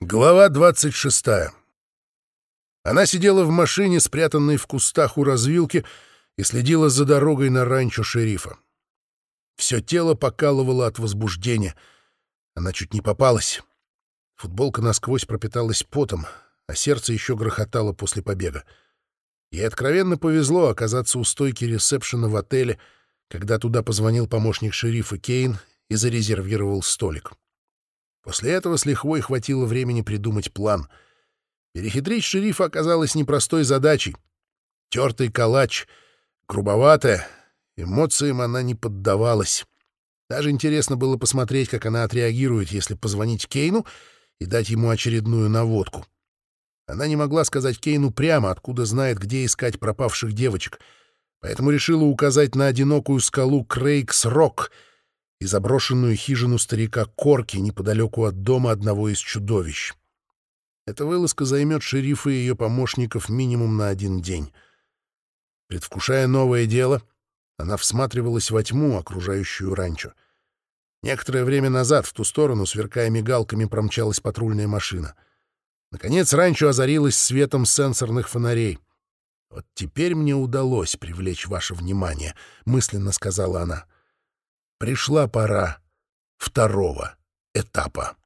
Глава 26. Она сидела в машине, спрятанной в кустах у развилки, и следила за дорогой на ранчо шерифа. Все тело покалывало от возбуждения. Она чуть не попалась. Футболка насквозь пропиталась потом, а сердце еще грохотало после побега. Ей откровенно повезло оказаться у стойки ресепшена в отеле, когда туда позвонил помощник шерифа Кейн и зарезервировал столик. После этого с лихвой хватило времени придумать план. Перехитрить шерифа оказалось непростой задачей. Тертый калач, грубоватая, эмоциям она не поддавалась. Даже интересно было посмотреть, как она отреагирует, если позвонить Кейну и дать ему очередную наводку. Она не могла сказать Кейну прямо, откуда знает, где искать пропавших девочек, поэтому решила указать на одинокую скалу Крейгс-Рок — и заброшенную хижину старика Корки неподалеку от дома одного из чудовищ. Эта вылазка займет шерифа и ее помощников минимум на один день. Предвкушая новое дело, она всматривалась во тьму, окружающую ранчо. Некоторое время назад в ту сторону, сверкая мигалками, промчалась патрульная машина. Наконец ранчо озарилось светом сенсорных фонарей. «Вот теперь мне удалось привлечь ваше внимание», — мысленно сказала она пришла пора второго этапа.